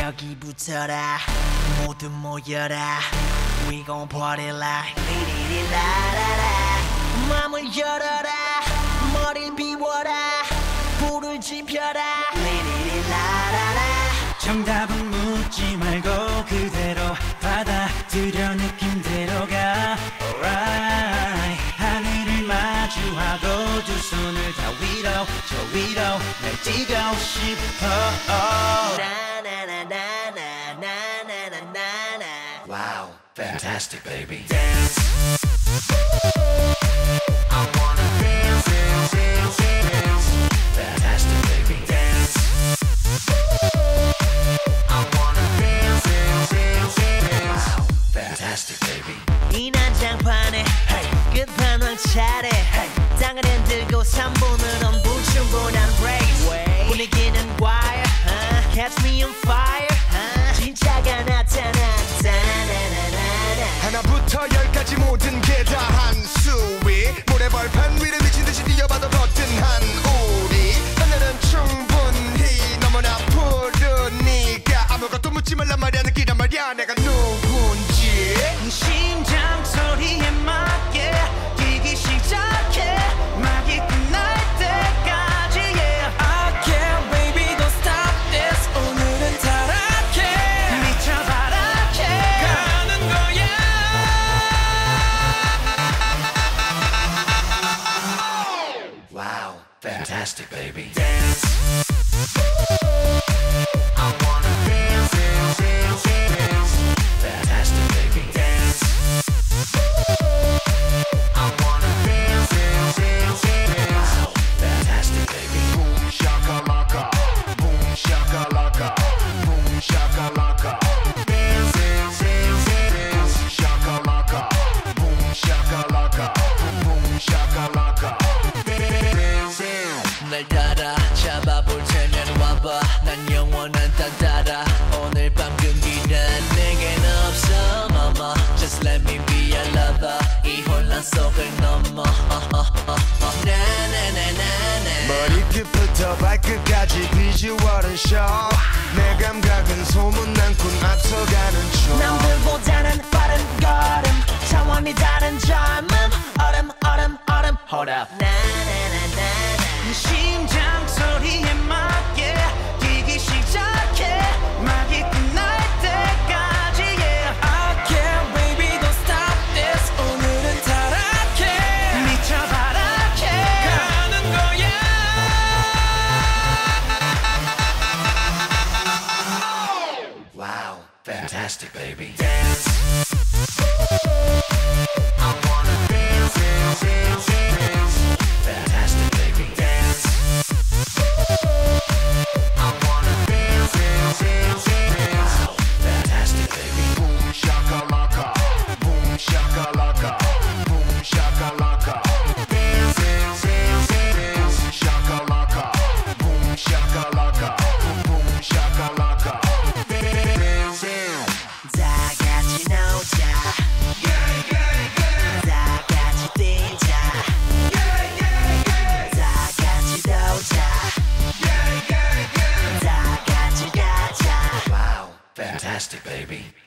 여기 붙어라. 모두 모여라. We gon' party like 리리리라라라. 맘을 열어라. 머리를 비워라. 불을 지펴라. 리리리라라라. 정답은 묻지 말고 손을 다 위로 저 위로 날 뛰고 싶어 나나나나나나나나나 Wow, fantastic baby Dance I wanna dance, dance, dance, dance Fantastic baby Dance I wanna dance, dance, dance, dance Fantastic baby 이 난장판에 끝판왕 차례 땅 을 흔들고 3분은 불충분한 race. 분위기는 wire uh, Catch me on fire uh, 진짜가 나나나나 하나부터 열까지 모든 게 다 한 수위. 모래벌판 위를 미친 듯이 뛰어봐도 거뜬한 우리. 하늘은 충분히 너무나 푸르니까 아무것도 묻지 말란 말이야. 느끼란 말이야. 내가 Wow, fantastic baby. Dance 이 혼란 속을 넘어. 나나나나나. 머리끝부터 발끝까지 비주얼은 쇼내 감각은 소문난군 앞서가는 중 남들보다는 baby. Dance. I wanna dance, dance, dance, dance. me.